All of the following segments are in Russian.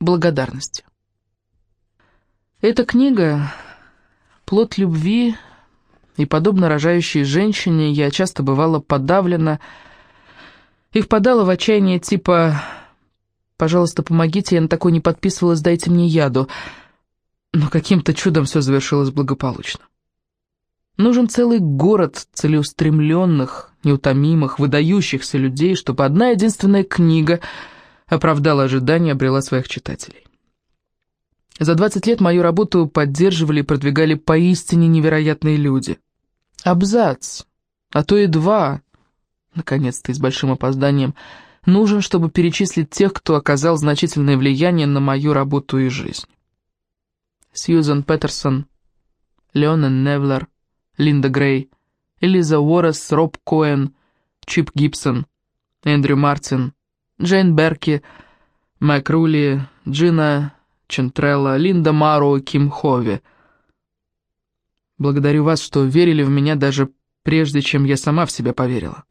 благодарностью. Эта книга — плод любви, и, подобно рожающей женщине, я часто бывала подавлена и впадала в отчаяние типа «Пожалуйста, помогите, я на такой не подписывалась, дайте мне яду». Но каким-то чудом все завершилось благополучно. Нужен целый город целеустремленных, неутомимых, выдающихся людей, чтобы одна единственная книга оправдала ожидания обрела своих читателей. За 20 лет мою работу поддерживали и продвигали поистине невероятные люди. Абзац, а то и два, наконец-то и с большим опозданием, нужен, чтобы перечислить тех, кто оказал значительное влияние на мою работу и жизнь. Сьюзан Петерсон, Леонен Невлер, Линда Грей, Элиза Уоррес, Роб Коэн, Чип Гибсон, Эндрю Мартин, Джейн Берки, Майк Рули, Джина Чентрелла, Линда Маро, Ким Хови. Благодарю вас, что верили в меня даже прежде, чем я сама в себя поверила.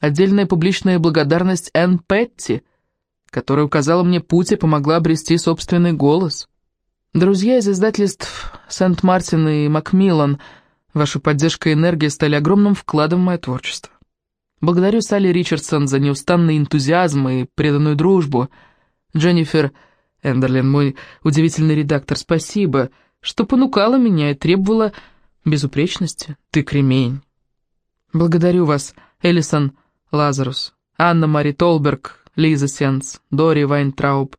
Отдельная публичная благодарность Энн Петти, которая указала мне путь и помогла обрести собственный голос. Друзья из издательств Сент-Мартин и Макмиллан, ваша поддержка и энергия стали огромным вкладом в мое творчество. Благодарю Салли Ричардсон за неустанный энтузиазм и преданную дружбу. Дженнифер Эндерлин, мой удивительный редактор, спасибо, что понукала меня и требовала безупречности. Ты кремень. Благодарю вас, Элисон Лазарус, Анна Мари Толберг, Лиза Сенс, Дори Вайнтрауб,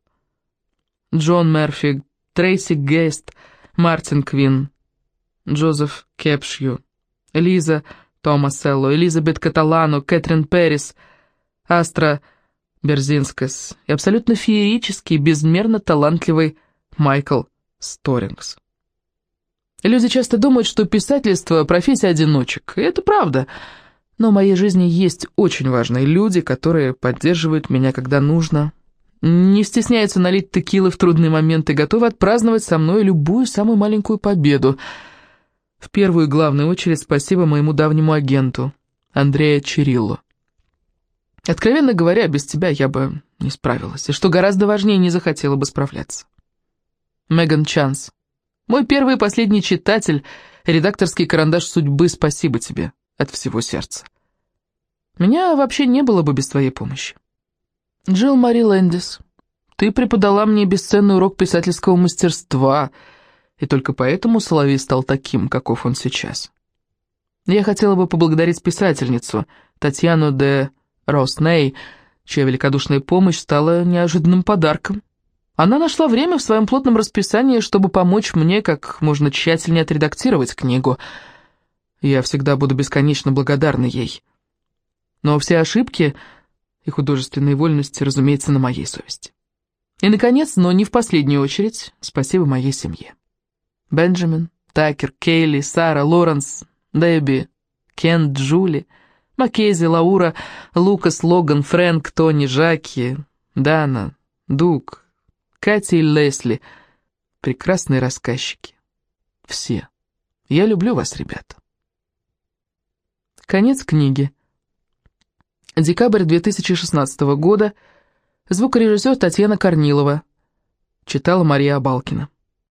Джон Мерфи, Трейси Гейст, Мартин Квин, Джозеф Кепшью, Лиза Томаселло, Элизабет Каталану, Кэтрин Перрис, Астра Берзинскас и абсолютно феерический, безмерно талантливый Майкл Сторингс. Люди часто думают, что писательство – профессия одиночек, и это правда. Но в моей жизни есть очень важные люди, которые поддерживают меня, когда нужно – не стесняются налить текилы в трудные моменты, готовы отпраздновать со мной любую самую маленькую победу. В первую и главную очередь спасибо моему давнему агенту, Андрея Чириллу. Откровенно говоря, без тебя я бы не справилась, и что гораздо важнее, не захотела бы справляться. Меган Чанс, мой первый и последний читатель, редакторский карандаш судьбы, спасибо тебе от всего сердца. Меня вообще не было бы без твоей помощи. Джилл Мари Лэндис, ты преподала мне бесценный урок писательского мастерства, и только поэтому Соловей стал таким, каков он сейчас. Я хотела бы поблагодарить писательницу Татьяну де Росней, чья великодушная помощь стала неожиданным подарком. Она нашла время в своем плотном расписании, чтобы помочь мне как можно тщательнее отредактировать книгу. Я всегда буду бесконечно благодарна ей. Но все ошибки и художественные вольности, разумеется, на моей совести. И, наконец, но не в последнюю очередь, спасибо моей семье. Бенджамин, Такер, Кейли, Сара, Лоренс, Дебби, Кен, Джули, Маккейзи, Лаура, Лукас, Логан, Фрэнк, Тони, Жаки, Дана, Дуг, Катя и Лесли. Прекрасные рассказчики. Все. Я люблю вас, ребята. Конец книги. Декабрь 2016 года. Звукорежиссер Татьяна Корнилова. Читала Мария Абалкина.